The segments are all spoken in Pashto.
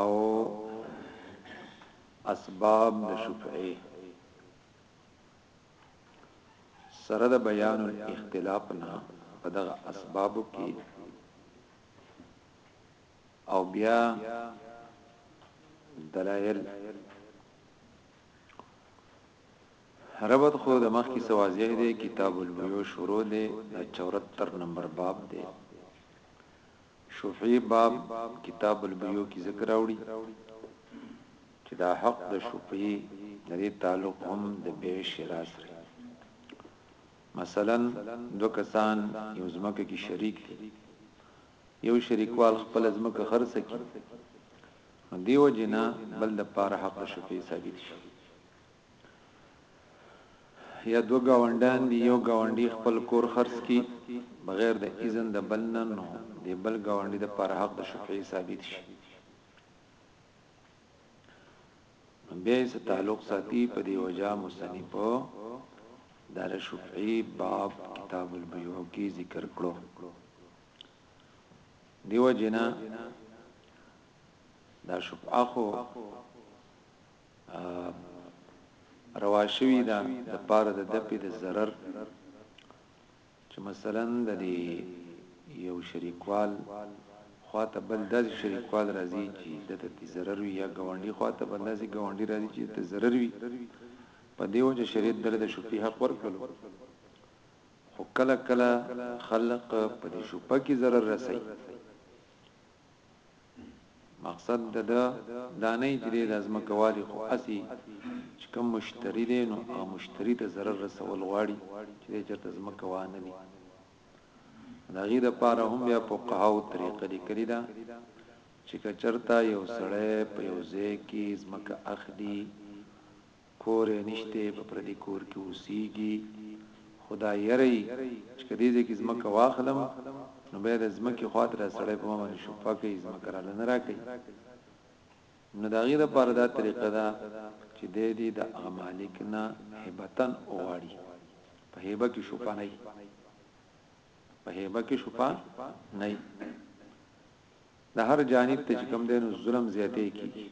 او اسباب د شفعه سره د بیان الاختلاف نه په دغه اسباب کې او بیا دلایل ربط خو د مخ کی سوازیه دی کتاب البیو شروع دی د 74 نمبر باب دی شفعي باب کتاب البيوع کې ذکر راوړي چې دا حق د شفعي د دې تعلق هم د بيع شراء سره مثلا دو کسان یو زمکه کې شریک دي یو شریکوال خپل زمکه خرڅ کړي دیو جنا بل د پاره حق شفیع ثابت شي یا دوه ګاونډیان دي یو ګاونډي خپل کور خرڅ کی بغیر د اذن د بل نه نو د بل ګاونډي د پر حق د شفعي ثابت شي به څه تعلق ساتي په دی وجا مصنف په دار شفعي باب کتاب البيوع کې ذکر کړو دیو جنا دا شفعه خو روا شوی دا د پاره د دپې د ضرر چې مثلا د دې یو شریکوال خواته بل داسې شریکوال راځي چې د دې ضرر وي یا ګاونډي خواته بل داسې ګاونډي راځي چې د ضرر وي په دیو چې شریعت دله د شپې حق ورکړو خو کله کله خلق په دې شپه کې ضرر رسي مقصد د ده دا نه چې دی دا ځمکوالي خو هسې چې کوم مشتري دی نو هغه مشتري ته ضرر رسول غواړي چې دی چېرته ځمکه وانه لي د هغې دپاره هم بیا فقهاو طریقه لیکلې ده چې که چېرته یو سړی په یو ځای کې ځمکه اخلي کور یې نشته په پردي کور کې اوسیږي خو دا یره یي چې که دې ځای کې ځمکه واخلم نو بیا د ځمکې خوا ته دا سړی په ما باندې شبهه کوي ځمکه راله نه راکوي نو د هغې لپاره دا طریقه ده چې دی دې د هغه مالک نه هیبتن وغواړي په هیبه کې شبهه نه وي په هیبه کې شبهه نه وي د هر جانب ته چې کوم دی نو ظلم زیاتې کیږي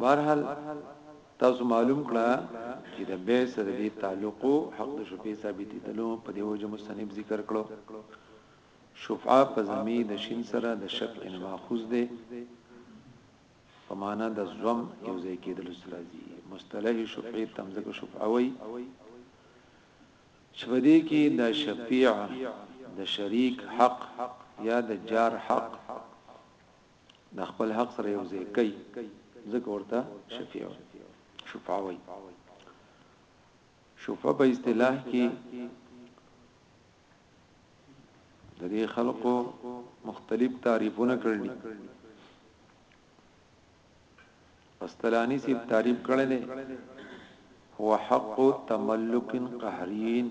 بهرحال تاسو معلوم کړه چې د به سره دی تعلق حق د شفیع ثابت دي دلو په دیو جمع سنب ذکر کړو شفعه په زمي د شین سره د شف ان ماخوذ دی په معنا د زم یو ځای کېدل سره دي مصطلح شفعي تمزګ شفعوي شپدې کې د شفیع د شریک حق یا د جار حق د خپل حق سره یو ځای کوي ځکه ورته شفیع شفعه وي شفعه په اصطلاح کې د دې خلقو مختلف تعریفونه کړل استلانی سی تعریف کړل هو حق تملک قهرین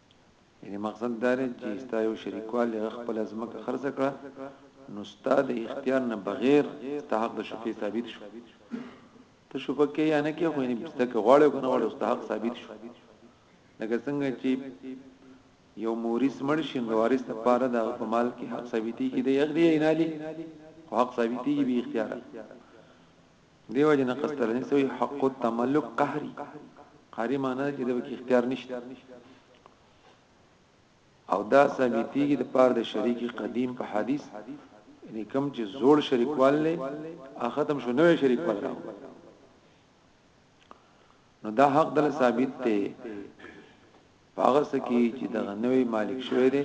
یعنی مقصد دا دی چی ستا یو شریکوال هغه خپله ځمکه خرڅه کړه نو ستا د اختیار نه بغیر ستا حق د شفیع ثابت شو ته شفیع کې یا نه کې خو یعنی ستا کې غواړې کنه غواړې ستا حق ثابت شو لکه څنګه چې یو مورث مړ شي نو وارث ته پاره د په مال کې حق ثابتي کې دی یغ دی نه لې حق ثابتي به اختیار دې وجې نه قسطلني ته وایي حق التملک قهري قهري معنی چې د وکي اختیار نشته او دا ثابتېږي د پاره د شریک قدیم په حدیث یعنی کوم چې زوړ شریکوال له ختم شو نوې شریکوال راو نو دا حق دل ثابت دی په هغه څه کې چې دغه نوی مالک شوی دی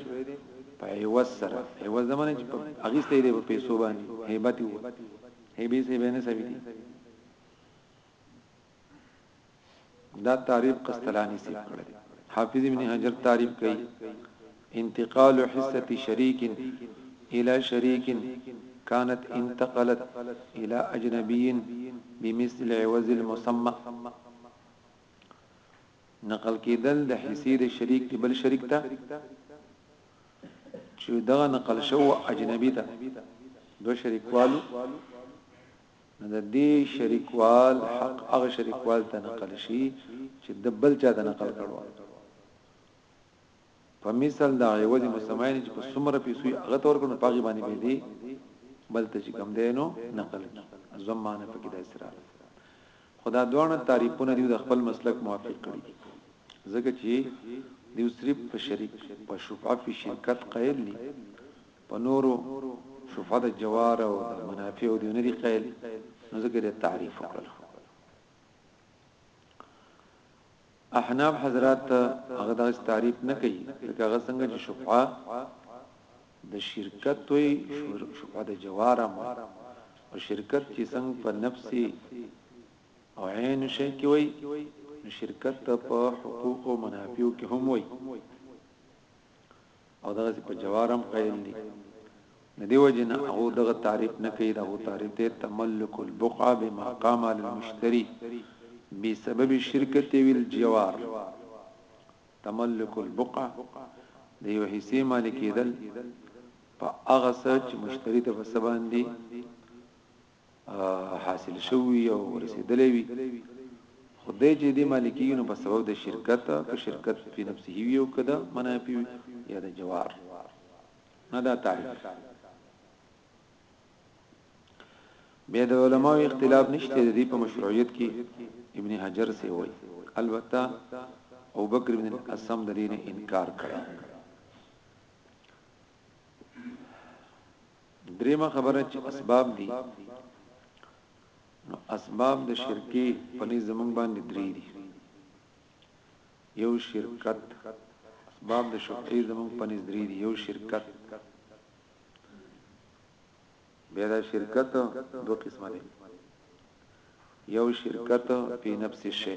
په عوض سره عوض زمانه چې په اغیستې دی په پیسو باندې هیبت وو هیبې سه به نه سوي دي دا تعریف قسطلانی سی کړی حافظ ابن حجر تعریف کوي انتقال حصه شریک الى شریک كانت انتقلت الى اجنبي بمثل عوض المسمى نقل کیدل د حصې د شریک د بل شریک ته چې دغه نقل شو اجنبي ته دو شریکوالو نو د دې شریکوال حق هغه شریکوال ته نقل شي چې د بل چا د نقل کړو په مثل د عوض مسمعين چې په څومره پیسو یې هغه تور کړو پاغي باندې به دي بل ته چې کم دینو نقل کی زمانه پکې د اسرار خدا دوه تعریفونه دی د خپل مسلک موافق کړی دي ځکه چې دیو صرف په شریک په شفعه په شرکت قائل دي په نورو شفعه د جوار او د منافع او دیو نه دي قائل نو ځکه تعریف وکړل احناف حضرات هغه د تعریف نه کوي لکه هغه څنګه چې شفعه د شرکت وي شفعه د جوار امر او شرکت چې څنګه په نفسي او عین شي کې وي شرکت په حقوق او منافع کې هم وي او دغه په جوارم قیل دي د دیو جن هغه دغه تعریف نه کوي دغه تعریف ته تملک البقعه بما قام للمشتري بسبب شرکت ویل جوار تملک البقعه د یو حصے مالکیدل په هغه سچ مشتری ته وسبان دي حاصل شوی او رسیدلې وي خدای چې دې مالکیونو په سبب د شرکت که شرکت په نفسه وی او کده منافی یا د جوار نه دا تعریف بیا د علماو اختلاف نشته د دې په مشروعیت کې ابن حجر سي وایي البته او بکر بن الاسم د دې انکار کړی دریمه خبره چې اسباب دي نو اسباب د شرکی په نس زمون باندې درې دي یو شرکت اسباب د شفعی زمون په نس درې دي یو شرکت بیا دا شرکت دوه قسمه دي یو شرکت په نفس شی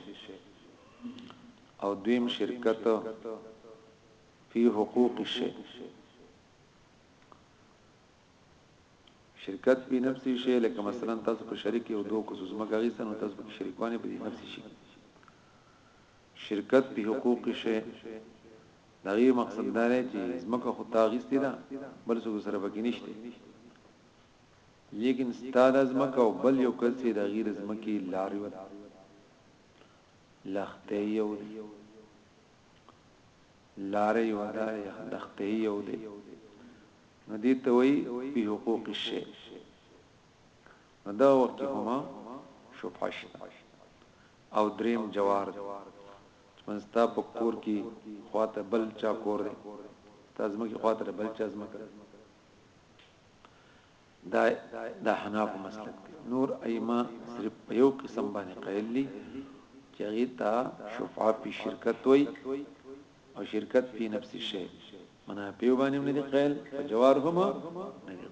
او دویم شرکت په حقوق شی شرکت په نفسي شی لکه مثلا تاسو په شریک یو دوه کسو زمګه غیسن او تاسو په شریکوانه په نفسي شی شرکت په حقوق شی دغه مقصد دا دی چې زمګه خو تاغیستی دا بل څه سره پکې نشته لیکن ستاد زمګه او بل یو کس چې د غیر زمکی لاریو لخته یو دی لارې یو دا یخ دخته یو دی نو دې ته وایي په حقوق الشی نو دا وخت کې هم شبهه شته او دریم جوار دی چې منستا په کور کې خواته بل چا کور دی تاسو مکه خواته بل چا زمکه دا د حناف مسلک دی نور ائمه صرف په یو قسم باندې قائل دي چې هغه ته شفعه په شرکت وای او شرکت په نفس شی منافع باندې نه دي قائل او جوار هم نه دي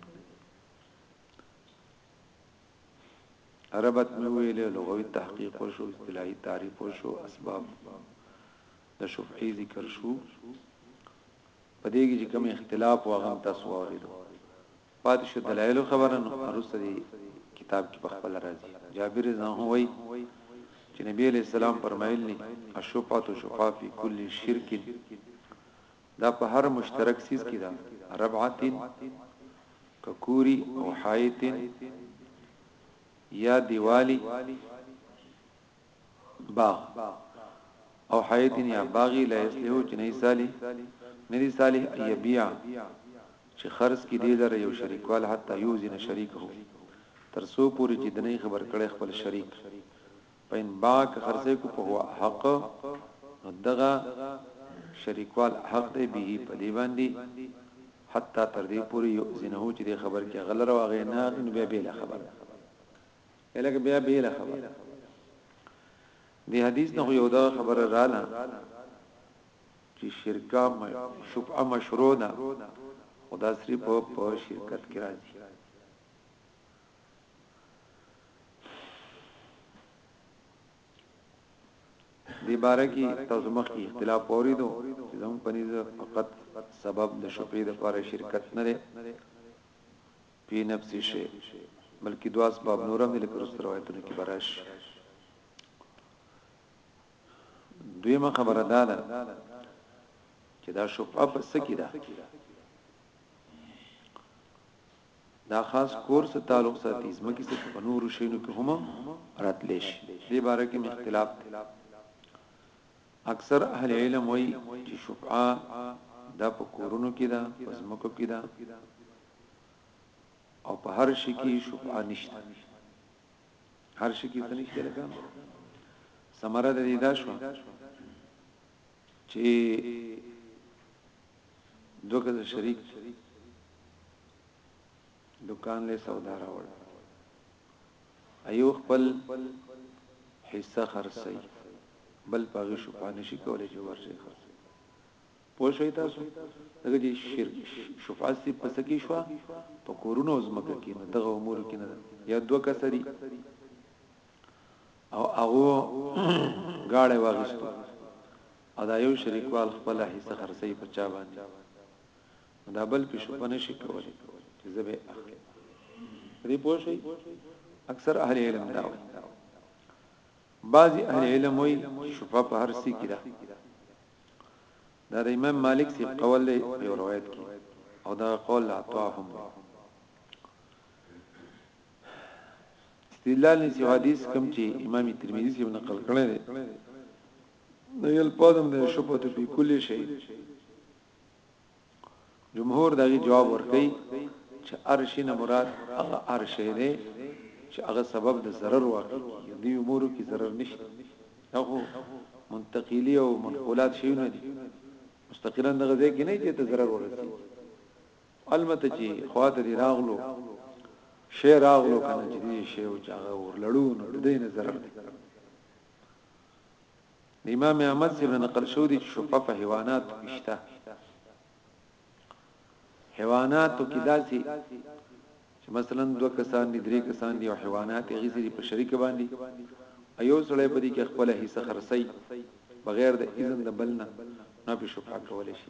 عربت مې ویلې لغوي تحقیق وشو اصطلاحي تعریف وشو اسباب د شفعي ذکر شو په دې کې چې کوم اختلاف و هغه تاسو واوریدو پاتې شو دلایل خبره نو ارسته دي کتاب کې په خپل راځي جابر رضی الله عنه وایي چې نبی علیہ السلام فرمایل ني اشفاعت شفاع فی کل شرک دا په هر مشترک سیس کې دا ربعتن ککوری او حایتن یا دیوالی باغ او حیات یا باغی لا یسلو چې نه صالح ندی صالح ای بیا چې خرص کې دی لره یو شریکوال حتی یوزن شریک هو تر سو پوری چې دنه خبر کړي خپل شریک پاین باک خرصه کو په هو حق دغه شریکوال حق دی به په دی باندې حتی تر دې پوری یوزن هو چې خبر کې غلره واغې نه بیا به خبر الکه بیا بیل خبره دی حدیث نه یو دا خبره رااله چې شرکا شفعه مشروع ده خدا سری په په شرکت کې راځي دی باره کې تاسو مخ کې اختلاف پوری دو چې زموږ پنيزه فقط سبب د شفعه د لپاره شرکت نه لري پۀ نفسي شی بلکې دوه اسباب نور هم دي لکه وروستو روايتونو کې به راشي. دويمه خبره دا ده چې دا شفعه په څه کې ده؟ دا خاص کور سره تعلق ساتي زمکه سره په نور شینو کې هم راتلې شي دې باره کې اختلاف دی اکثر اهل علم وایي چې شفعه دا په کورونو کې ده په زمکو کې ده او په هر شي کې شفعه نشته هر شي کې څه نشته لکه سمره دې دا شو چې دوکه شریک دکان له سودا راوړ ایو خپل حصہ خرڅي بل پاغي شفعه نشي کولای چې ورشي خرڅي پوه شوي تاسو دغه چې شرک شفاعت سي پس کې شو په کورونو زمکه کې نه دغه امور کې نه یا دوه کسري او هغه گاړې واغستو او دا یو شریکوال خپل حصہ خرڅي په چا باندې دا بل په شپه نشي کولای چې زبې اخلي دې پوه شي اکثر اهل علم دا وایي بعضي اهل علم وایي شفاعت په هر څه کې ده دا د امام مالک صاحب قول دی په یو روایت کې او دا قول لا عطا هم دی استدلال نسی حدیث کم چې امام ترمذی صاحب نقل کړی دی نو یل پادم د شپته په کلی شی جمهور دغه جواب ورکړي چې ارشي نه مراد هغه ارشي دی چې هغه سبب د ضرر واقع کیږي دی امور کې ضرر نشته هغه منتقلی او منقولات شي نه دي مستقلا دغه ځای کې نه چې ته ضرر ورسي البته چې خواته دی راغلو شی راغلو کنه چې دی شی او چاغه ورلړو نو دې نه ضرر دی د امام احمد صاحب نه نقل شوی دی چې شبهه په حیواناتو کې شته حیواناتو کې داسي چې مثلا دوه کسان دي درې کسان دي او حیوانات غزري په شریک باندې ایو سړی په دې کې خپل حصہ خرڅي بغیر د اذن د بلنه نه په شفاعت کول شي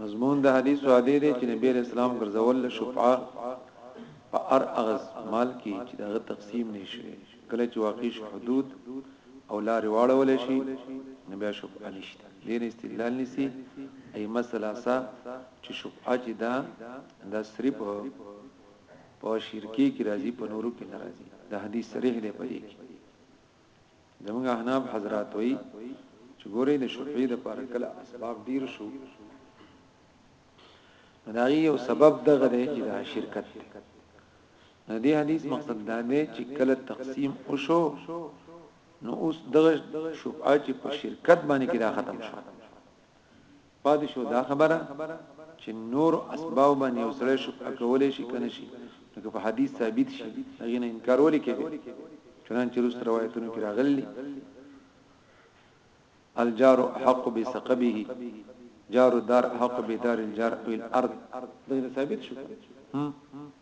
مضمون د حدیث عادی دی چې نبی علیہ السلام ګرځول له شفعه په ار اغز مال کې چې دغه تقسیم نشي کله چې واقع شي حدود او لا رواړول شي نبی شفعه نشته دین استدلال نسی ای مسله سا چې شفعه چې دا د صرف په شرکی کې راځي په نورو کې ناراضي د حدیث صریح دی په دې کې زموږ احناف حضرات وایي چې ګورې د شفعي د پر کله اسباب ډیر شو دا یو سبب دغه دی چې دا شرکت دی د دې حدیث مقصد دا دی چې کله تقسیم وشو نو اوس دغه شفعه چې په شرکت باندې کې دا ختم شو پاتې شوه دا خبره چې نور اسباب باندې یو سړی شفع کولای شي کنه شي نو که په حدیث ثابت شي هغه نه انکار ولې کوي چنانچې روس روایتونو کې راغلي الجار حق بسقبه جار الدار حق بدار الجار او الارض دا ثابت شو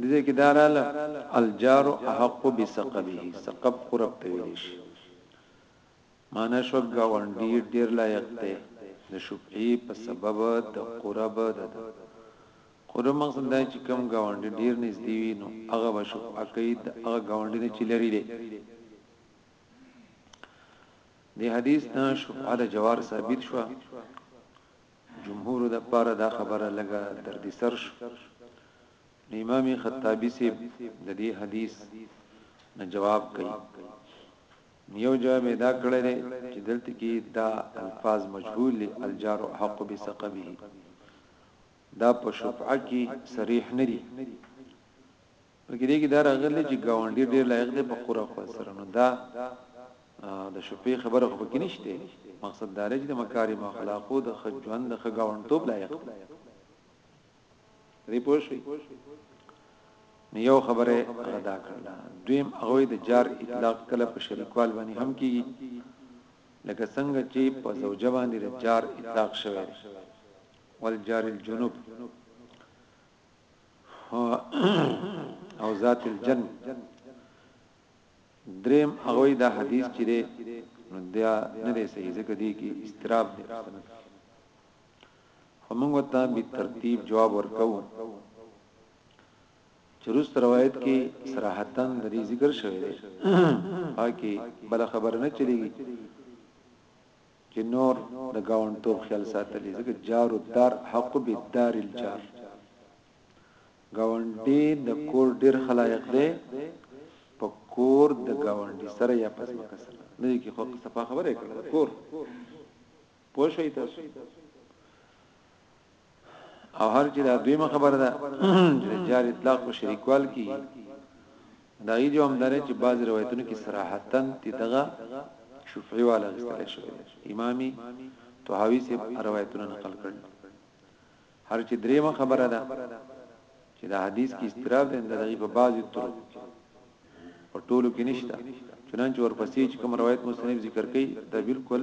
ددې کې دا راله الجار احق بسقبه سقب خو رب ته ویل شي معنی شو ګاونډي ډیر لایق دی د شفعي په سبب د قرب ده قرب مقصد دا چې کم ګاونډي ډیر نږدې وي نو هغه به شفعه کوي د هغه ګاونډي نه چې لري دی د حدیث نه شفعه د جوار ثابت شو جمهور د پاره دا خبره لږه دردی سر شو نو امام خطابی صاحب د دې حدیث نه جواب کوي یو جواب ادا کړی دی چې دلته کې دا الفاظ مجهول الجار حق بسقبه دا په شفعه کې صریح نه دي بلکې دې کې دا راغلي چې گاونډي ډېر لایق دی په قرا خو سره نو دا د شپې خبره خو پکې نشته مقصد دا لري چې د مکارم اخلاقو د خجوند د خګاونټوب لایق دی پوښي یو خبره ادا کړل دویم هغه د جار اطلاق کله په شریکوال باندې هم کیږي لکه څنګه چې په زوجه باندې د جار اطلاق شوی دی والجار الجنوب او ذات الجن دریم هغه دا حدیث چې دی نو دا نه دی صحیح ځکه دی کې استراب دی همغه ته به ترتیب جواب ورکو چروس روایت کې صراحتن لري ذکر شوی دی هاکي بل خبر نه چلیږي چې نور د ګاونډتوب خیال ساتلی ځکه جار الدار حق بالدار الجار ګاونډی د کور ډیر خلایق دی په کور د ګاونډي سره یا پس مکه سره نه کی خو صفه خبره کړه کور پوه شئ تاسو او هر چې دا دویمه خبره ده چې جار اطلاق په شریکوال کې دا یې جو هم درې چې بعض روایتونو کې صراحتن تی دغه شفعي والا استل شو امامي توحاوی سے روایتونه نقل کړل هر چې دریمه خبره ده چې دا حدیث کې استراب ده د دغه په بعض طرق په ټولو کې نشته چنانچه ورپسې چې کوم روایت مصنف ذکر کړي دا بالکل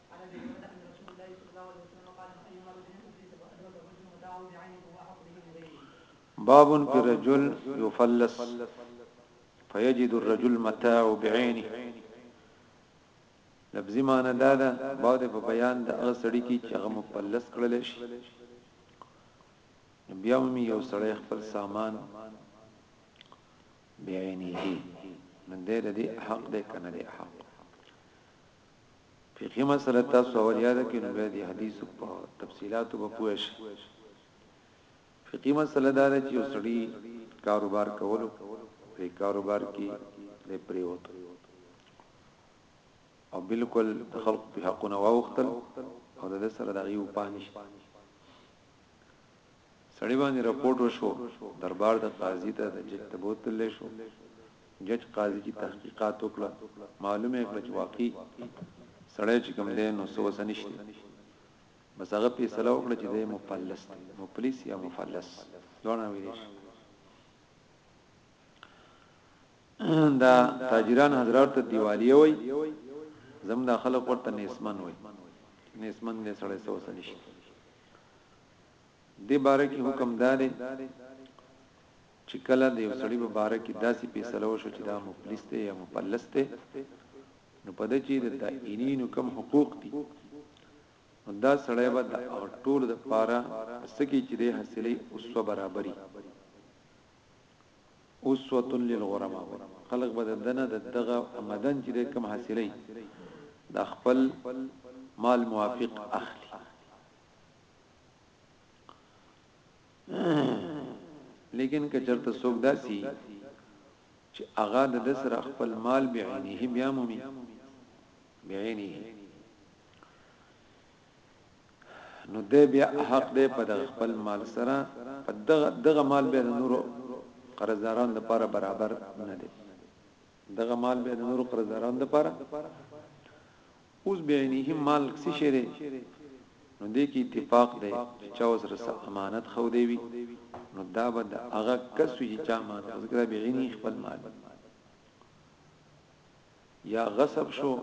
عن ابي هريره ان رسول الله صلى الله عليه وسلم قال ما ايما رجل افلس فادرك الرجل متاعه بعينه هو احق به من غيره باب في رجل يفلس فيجد الرجل متاعه بعينه لفظي معنی دا ده بعد په بیان د هغه سړی کی چې هغه مفلس کړل شي بیا مې یو سړی خپل سامان بعینه من دې دې حق دې کنه دې حق فقهي مسئله تاسو اول یاد کړئ نو بیا د حدیث په تفصیلاتو به پوه شئ فقهي مسئله دا ده چې یو سړی کاروبار کولو په کاروبار کې د پریوتو او بالکل د خلق په حقونه واوختل او د سره دغه یو پانش سړي باندې رپوټ وشو دربار د قاضي ته د جج ته بوتللې شو جج قاضي چې تحقیقات وکړه معلوم یې کړ چې واقعي سړی چې کوم دی نو سوسه نشته بس هغه فیصله وکړه چې دی مفلس دی مفلس یا مفلس دوه ویل شي دا تاجران حضرات ته دیوالیه وای زم دا خلک ورته نیسمن وای نیسمن دې سړی سوسه نشته دې باره کې حکم دا دی چې کله د یو سړي په باره کې داسې فیصله وشو چې دا مفلس دی یا مفلس دی نو په دې چې د دائینینو کم حقوق دي نو دا سړی به د ټول د پاره سکی چې د حاصلې اوسو برابرۍ اوسوه للغرما خلق به دنه د دغه آمدن چې د کم حاصلې د خپل مال موافق اخلي لیکن که چرته څوک داسي چې اغا د دسر خپل مال بعینه بیا مومي بعینه نو د بیا حق دی په دغه خپل مال سره په دغه دغه مال به نورو قرضداران د لپاره برابر نه دی دغه مال به نورو قرضداران د لپاره اوس بعینه مال څه شی دی نو دې کې اتفاق دی چې چا وسره سه امانت خو دی وي نو دا به د هغه کس وي چې چا امانت ذکر بعینه خپل مال یا غصب شو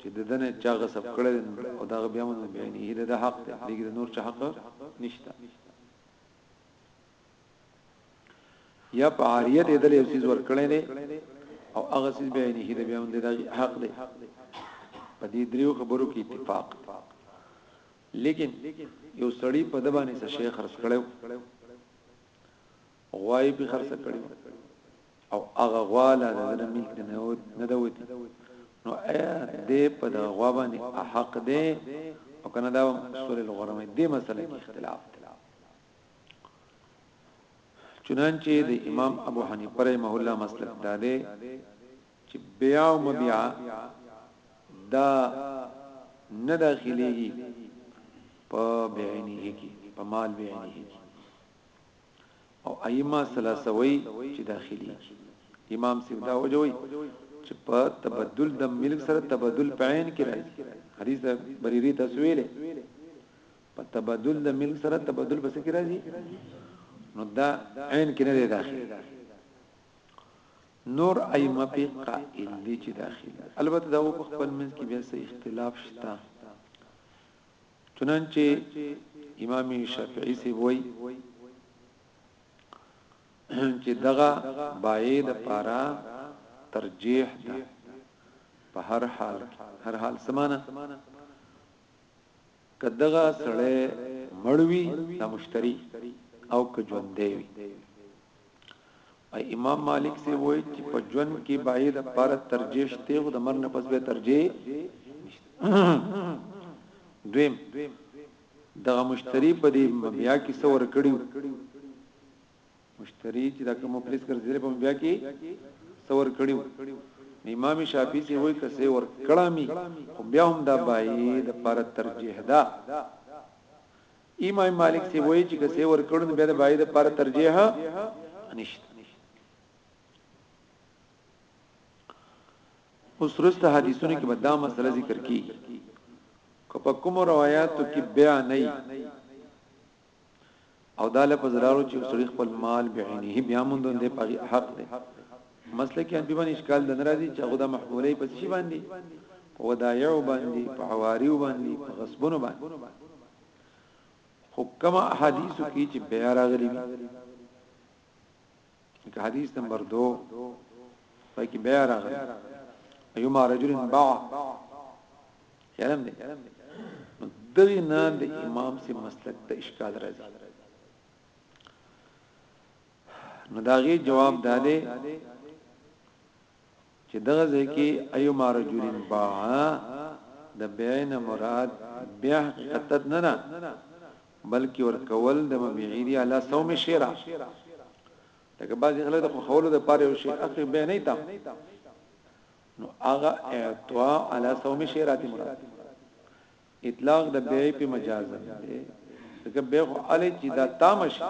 چې د دنه چا غصب کړل او دا بیا مونږ بیانې د حق دی لګي د نور چا حق نشته یا په عاریه دې دلې یو څیز ورکړې نه او هغه څیز به نه هیده بیا باندې دا حق دی په دې دریو خبرو کې اتفاق لیکن یو سړی په د باندې څه شیخ خرڅ کړو غوای به خرڅ کړو او هغه غواله د نه ملک نه ود نه دوتی نو ایا دې په د غوا باندې حق دی او کنه دا سورې لغرمې دې مسله کې اختلاف دی چنانچه د امام ابو حنیفه رحمه الله مسلک دا دی چې بیا او مبیا دا نه داخليږي په بعینه کې په مال بعینه کې او ائمه ثلاثوي چې داخليږي امام سیب دا وجوي چې په تبدل د ملک سره تبدل په عین کې راځي حدیث بریری تسویل په تبدل د ملک سره تبدل بس کې راځي نو دا عین کې نه دی داخل نور ائمه په قائل دي چې داخل البته دا په خپل منځ کې بیا څه اختلاف شته چنانچه امام شافعي سی وای چې دغه بای د پارا ترجیح ده په هر حال هر حال سمانه که دغه سړی مړ وي دا مشتری او که ژوندې وي اي امام مالک سي وای چې په ژوند کې باید پر ترجیح ته او د مرنه پس به ترجیح دویم دغه مشتری په دې بیا کې څور کړیو مشتری چې دا کوم مفلس ګرځیدل په بیا کې څور کړیو امام شافعی چې وای کسه ور کړامی خو بیا هم دا بای د پر ترجیح ده امام مالک چې وای چې کسه ور کړن بیا د بای د پر ترجیح نشته اوس رسته حدیثونه کې به دا مسله ذکر کی کو په کوم روایتو کې بیا نه او دا لفظ راو چې سړي خپل مال بعینه بیا مونږ د پاغي حق دی مسله کې ان بیمن اشکال د ناراضي چې غوډه محموله په شی باندې په ودایع باندې په حواری باندې په غصبونو باندې حکم احادیث کې چې بیا راغلي لکه حدیث نمبر 2 پکې بیا راغلی ایوما رجل باع یارم دې دغه نه د امام سي مسلک ته اشکال راځي نو داغي جواب داله چې دغه ځای کې ايما رجل باع د بيع نه مراد بيع حقیقت نه نه بلکې ورکول د مبيعي دی علا سوم شیرا لکه بعضی خلک د خولو د پاره یو شی اخی بيع نه تا نو هغه اعطاء علا سوم شیرا تی مراد اطلاق د بيع په مجاز هم دی ځکه بيع خو علي چې دا تام شي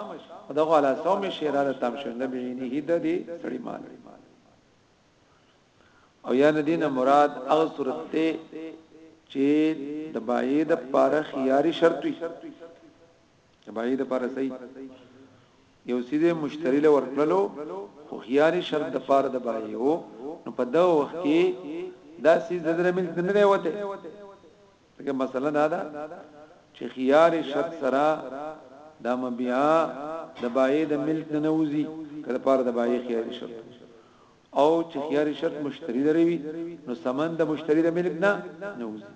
او دغه علا سوم شي را د تام شنده بعینه هده دی سړی مال او یا ندینه مراد هغه صورت ته چې د بای د پاره خياري شرط وي تباهی د پاره صحیح یو سیده مشتری له ورکلو خو خياري شرط د پاره د بایو نو په دا وخت کې دا سیز د در ملک نه دی وته لکه مثلا دا دا چې خياري شرط سره دا مبيع د بای د ملک نه نوزي کله پاره د بای خياري شرط او چې خياري شرط مشتری لري نو سمن د مشتری د ملک نه نوزي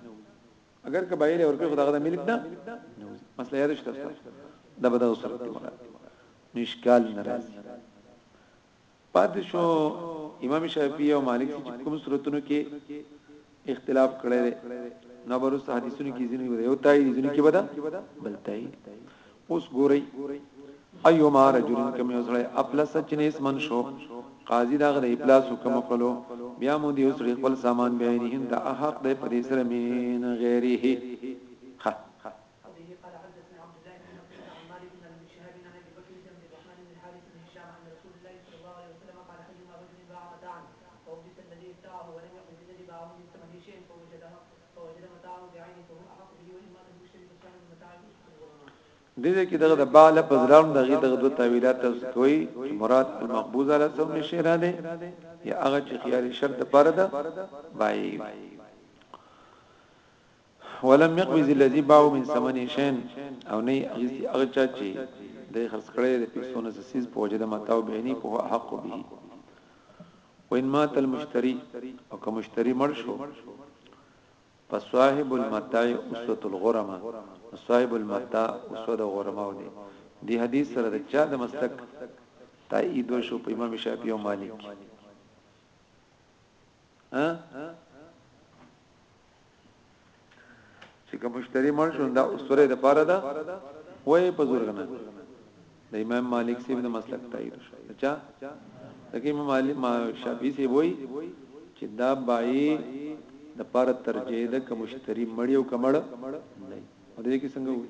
اگر که بایله ورکه خدای غدا ملک نه مسله یاد شته دا به دا صورت دی مګر نشکال ناراضي پاتې شو امام شافعي او مالک چې کوم صورتونو کې اختلاف کړی دی نو برس حدیثونو کې ځینې یو تای ځینې کې بدا بل تای اوس ګورئ ايما رجل کم یو سړی افلس چنيس من شو قاضي دا غره افلاس حکم کړو بیا مو دی سړي خپل سامان به نه هند احق دی په دې سره مين غیره ها فوجد متاعه بعينه فهو احق به واما تنبشتري فصاحب المتاع يوسف الغرماء دې دې کې دغه د با لفظ راوند دغه دغه دوه تعویلات تاسو کوي چې مراد المقبوض علی سم نشرا ده یا هغه چې خيار شرط د پر ده بای ولم يقبض الذي باو من ثمن شين او نه اغزي هغه چا چې د خرڅ کړي د پیسو نه سیس په وجه د متاو بیني په حق به وان مات المشتری او که مشتری مړ شو فصاحب المتاع اسوه الغرمه صاحب المتاع اسوه د غرمه دی دی حدیث سره د چا د مسلک تایید شو په امام شافعی او مالک ها چې کوم مشتری مړ شو دا استوره د پاره ده وای په زورغنه د امام مالک سیب د مسلک تایید شو اچھا دغه امام مالک ما شافعی سی وای چې دا بای د پاره ترجیح ده کوم مشتری مړ یو کمړ نه دې کې څنګه وای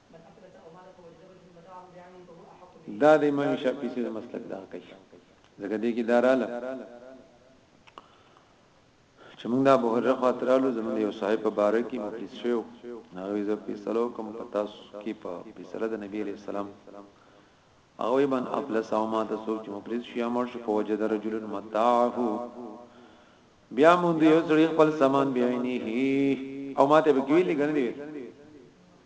دا د امام شافعي سره مسلک دا کوي ځکه دې کې داراله چې موږ دا بهر خاطرالو زموږ یو صاحب په باره کې مفلس شو هغه یې په سلو کوم پتا کې په سره د نبی عليه السلام او ایبن افلس او ما ته څوک چې مفلس شي امر شو فوجد رجل متاعه بیا مونږ یو ځړي خپل سامان بیاینه او ما ته به ګویل غنډي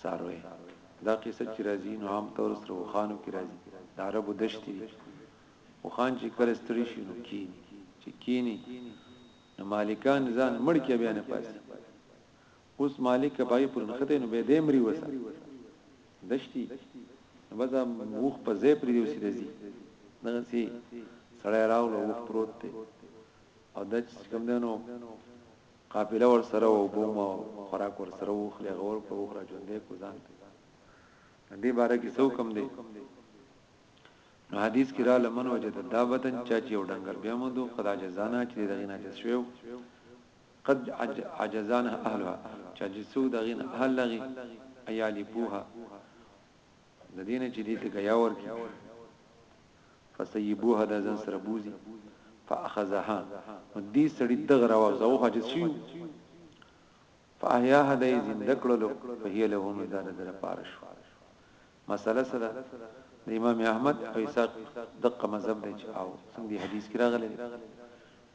څاروی دا قصه چی راځی نو عام طور سره اوښانو کی راځی د عربو دشتی دی اوښان چی کله ستړی شی نو کینی چی کینی نو مالکان ځان مړ کی بیا نه پاسی اوس مالک که پای پر نخته نو به دی مری وسه دشتی نو بس اوښ په ځای پری دیوسی رزی دغه سی سړی راغلو اوښ پروت دی او دچ کم دنو قافله ورسره وه، اوبه هم او خوراک ورسره وو، اوښ لېغه ورکړه، اوښ را ژوندی کړو، ځان ته یې د دې باره کې څه حکم دی؟ نو حدیث کې راغله من وجد دابة چا چې یو ډنګر بیا موندو قد عجزانها چې دغې نه عاجز شوی وو قد عجزانها اهلها چې عاجز شوی دغې نه اهل لغې ایالیبوها د دې نه چې دې ته غیا ورکی فسیبوها د ځن سره بوزي فاخذها نو دې سړي دغه راو زو حاجت شي فاحیاها د زنده کړلو فهی له هم دار در پار شو مساله سره د امام احمد او اسحاق دغه مذهب دی چې او څنګه حدیث کې راغلی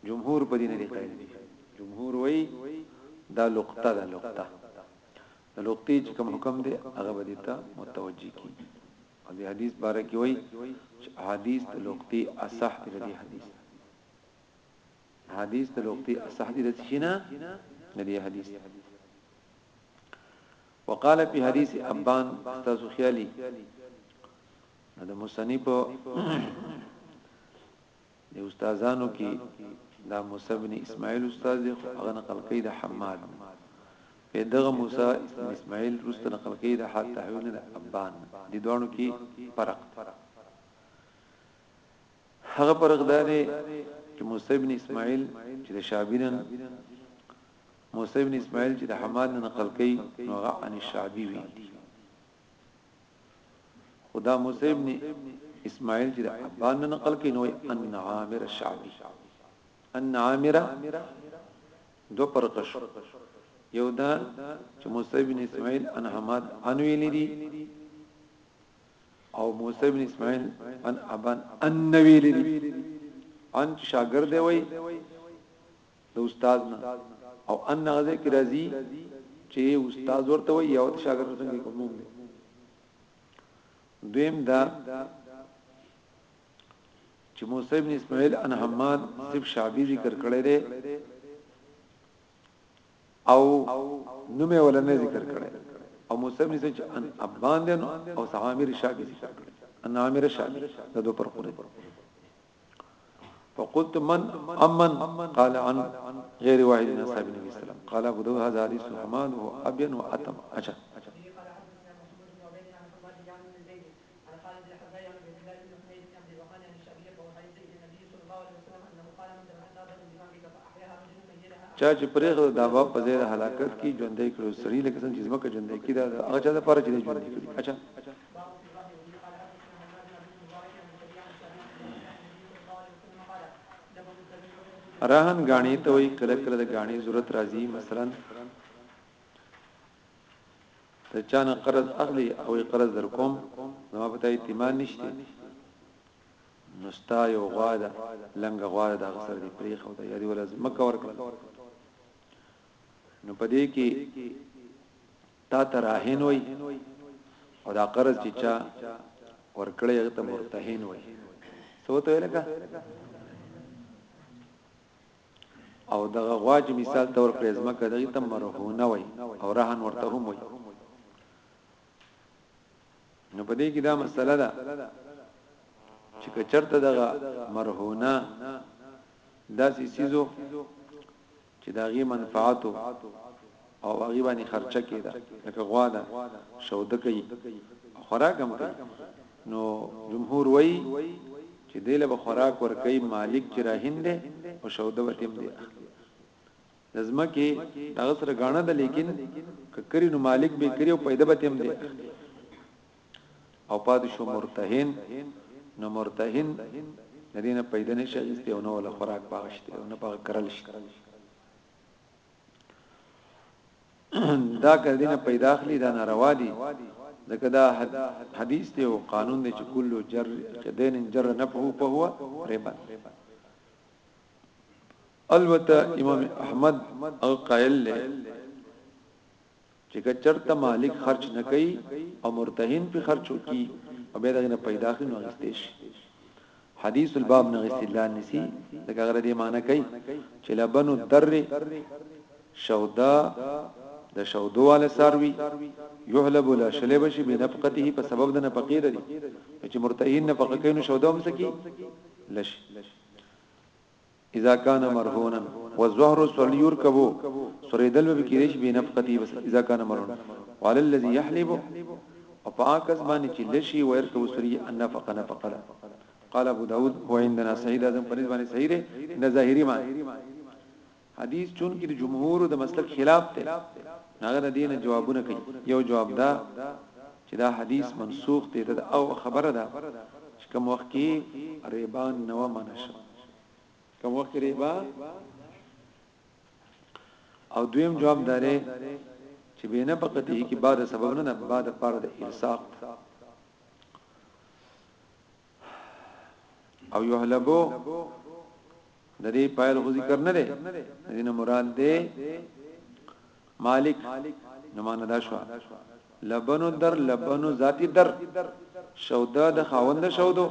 جمهور په دې نه دی قائل دي جمهور وای دا لقطه دا لقطه د لوقطې چې کوم حکم دی هغه به دې ته متوجه کیږي او د حدیث باره کې وایي چې حدیث د لوقطې اصح دی د حدیث حدیث د لوقطې اصح دی د شینا د دې حدیث وقال په حدیث ابان استاذ خیالي د مصنف د استادانو کی دا موسی بن اسماعیل استاد دی خو هغه نقل کوي د حماد په دغه موسی بن اسماعیل رست نقل کوي د حال تحویل نه ابان د دوانو کی فرق هغه فرق دا دی چې موسی بن اسماعیل چې د شابینن موسی بن اسماعیل چې د حماد نقل کوي نو هغه عن الشعبي وی خدا موسی ابن اسماعیل چې د ابان نه نقل کین وای ان عامر الشعبي ان عامر دو پرقش یو دا چې موسی ابن اسماعیل ان حماد ان ویل دي او موسی ابن اسماعیل ان ابان ان ویل دي ان شاګرد وای د استاد نه او ان هغه کې راځي چې استاد ورته وي او شاګرد څنګه کوم نوم دی دویم دا چې موسی بن اسماعیل ان حماد سب شعبی ذکر کړی دی او نوم یې ولنه ذکر کړی او موسی بن اسماعیل ان ابان دی او سامیر شعبی ذکر کړی ان عامر شعبی دا دوه فرقونه فقلت من امن قال عن غير واحد من اصحاب النبي صلى الله عليه وسلم قال ابو داود هذا حديث حماد هو ابين واتم اجل چا چې پرېغه دا باب په ځای هلاکت کې ژوندې کړو سړي لکه څنګه چې زمکه ژوندې کړي دا هغه چا لپاره چې ژوندې کړي اچھا باب في الرهن وبه قال حدثنا همام بن عبد المبارك عن السريع عن ثابت بن قيس عن النبي صلى الله عليه وسلم قال لبن السبيل وحدة رهن غاڼې ته وي کله کله د غاڼې ضرورت راځي مثلا ته چانه قرض اخلي او قرض در کوم زما په اعتماد نشته نستا یو غواده لنګ غواده د غسر دی پریخ او د یادی ولز مکه ورکړه نو پدې کې تا ته راهن وای او دا قرض چې چا ورکړی هغه ته مرتهن وای سوته لکه او دغه غواج مثال تور پر ازمکه دغه ته مرهونه وای او رهن ورته هم وای نو په دې کې دا مسله ده چې کچرته دغه مرهونه داسې سيزو چې د هغې منفعت و او په هغې باندې خرچه کېده لکه غوا ده شوده کوي او خوراک هم کوي نو جمهور وایي چې دی له خوراک ورکوي مالک چې راهین دی او شوده به تیم دی اخلي لازمه کې دغه سره غاڼه ده لیکن ککری نو مالک به کری او پیدا به تیم دی او پاتې شو مرتهن نو مرتهن ندینه پیدا نشي ایسته او نو له خوراک پاغشته او نه پاغ کرل شي دا کدینه پیدا اخلي دا ناروا دي ځکه دا حدیث دی او قانون دی چې کله جر کدین جر نه په هو په هو ربا البته امام احمد او قائل له چې که چرته مالک خرچ نه کوي او مرتهن پې خرچ وکړي او بیا دغه نه پیدا اخلي نو اخیستې شي حدیث الباب نه استدلال نسی دا غره دې معنی کوي چې لبن الدر شودا د شودو والا ساروي یحلب لا شلب شي بنفقته په سبب د نفقې د دي چې مرتهین نفقه کوي نو شودا هم سکی لش اذا کان مرهونا والظهر سل يركب سريدل به کېدې شي به نفقتي بس اذا کان مرهون وعلى الذي يحلب او پاکس باندې چې لشي ويرکب سري النفق نفق ده قال ابو داود هو عندنا سعيد اعظم پنځ باندې صحیح ده نه ظاهري ما حدیث چون کې د جمهور د مسلک خلاف ته هغه د دین جوابونه کوي یو جواب دا چې دا حدیث منسوخ دی دا او خبره ده چې کوم وخت کې ریبا نه و منع شو کوم وخت ریبا او دویم جواب دارې چې بینه بقته کې بعد سبب نه بعد پر د الساق او یو هلګو د دې فایل خو ذکر نه لري دینه مراد دی مالک نو معنا دا شو لبنو در لبنو ذاتی در شودا د خاوند شودو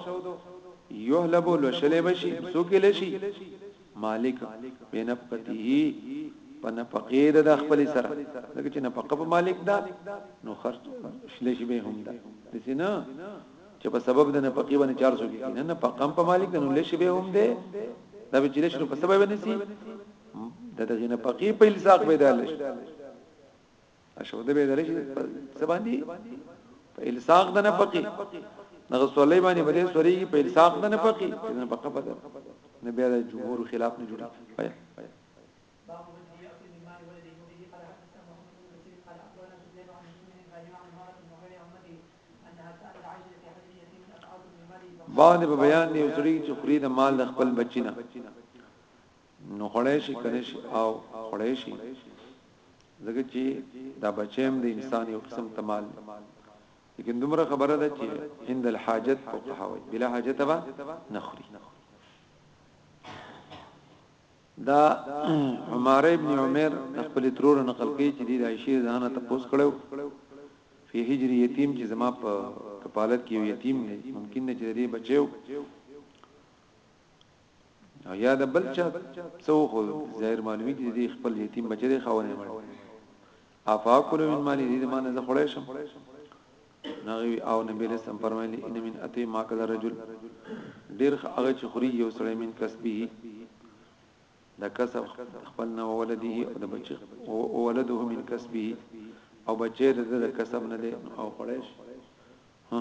یحلبو لشلې بشي سوکې لشي مالک بین پته په نفقې د خپل سره لکه چې نفقه په مالک دا نو خرج شلې شي به هم دا دسینا چې په سبب د نفقې باندې 400 کې نه نه فقم په مالک نو لش به هم ده دا به چې لش په سبب نه سي د دغه نفقې په الساق به ده لش اشو ده به ده لش سبا دي په الساق د نفقې نغه سولې باندې بده سوري په الساق د نفقې د نفقه په ده نه بیا د جمهور خلاف نه جوړي باندې په بیان دی وسړي چې خوري د مال د خپل بچینه نو خړې شي کنه شي او خړې شي ځکه چې دا بچیم د انسان یو قسم تمال لیکن دومره خبره ده چې عند الحاجت او قهوه بلا حاجت به نخري دا عماره ابن عمر د خپل ترور نقل کوي چې د عائشه زانه تپوس کړو فی هجر یتیم چې زما په کفالت کې یو یتیم دی ممکن نه چې دې بچیو او یا د بل چا څو خو ظاهر معلومی چې دې خپل یتیم بچی دی خاونه مړ افاکل من مالی دې معنی زه خړای شم نغوی او نبی رسول فرمایلی ان من اتی ما کذا رجل ډیر هغه چې خوري یو سړی من کسبه د کسب خپل نه ولده او د بچ او ولده من کسبه او بچی د د کسب نه دی او خړای شي ها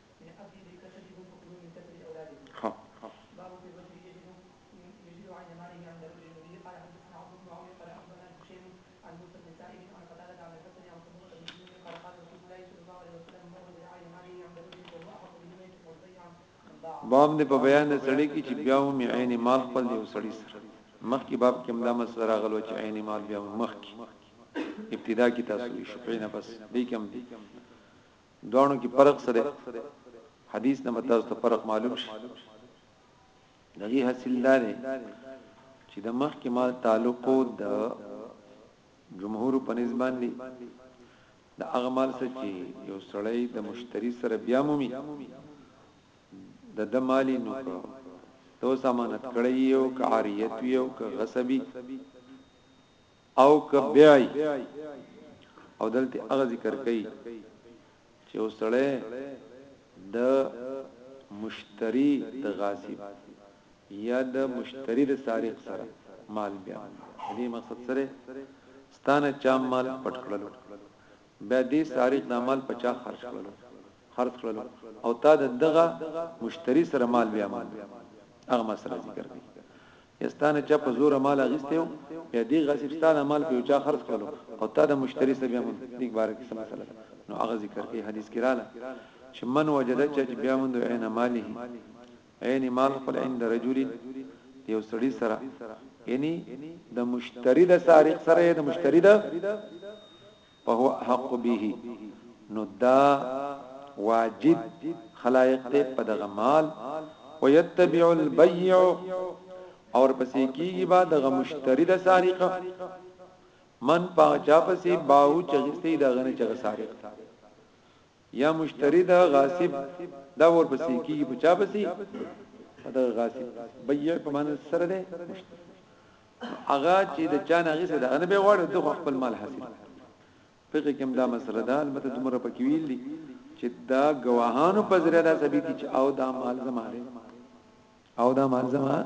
باب دې په بیان د سړی کې چې بیا هم عین مال خپل دی او سړی سره مخکې باب کې مدا مسله راغلو چې عین مال بیا مخکې ابتدا کې تاسو شپې نه بس دې کوم دي دوانو کې فرق سره حدیث نه متاز ته فرق معلوم شي دغه حاصل دار چې د مخ کې مال تعلق د جمهور په نسبت دی د اغمال سره چې یو سړی د مشتری سره بیا مومي د د مالی نو کو تو سامانت کړی یو کاریت یو ک غصبی او کبیای او دلته هغه ذکر کوي چې وسړی د مشتری د غاصب یا د مشتری د سارق سره مال بیا دې مقصد سره ستانه چا مال پټ کړلو بیا دې سارق د مال په چا خرج کړلو خرج کړلو او تا د دغه مشتری سره مال بیا مال هغه مسله ذکر کړي یا ستا نه چا په زوره مال اغیستی او یا دی غصب ستا د مال په یو چا خرڅ کړلو او تا د مشتری سره بیا موند دیګ باره کې سمه سره نو هغه ذکر کوي حدیث کې رااله چې من وجد چا چې بیا موند عین ماله عین مال خپل عین د رجل یو سړی سره یعنی د مشتری د سارق سره د مشتری د فهو احق به نو دا واجب خلائق دی په دغه مال ويتبع البيع او ورپسې کیږي با دغه مشتری د سارق من پاچا پسې باو چغستې دغه نه چغ سارق یا مشتری د غاصب دا ورپسې کیږي په چا پسې دا غاصب بيع په معنی سره ده هغه چې د چا نه غیسه دا نه به غواړي د خپل مال حاصل فقې کوم دا مسله ده البته دومره پکې ویل دي چې دا گواهانو په ذریعہ دا ثابت چې او دا مال زماره او دا مال زماره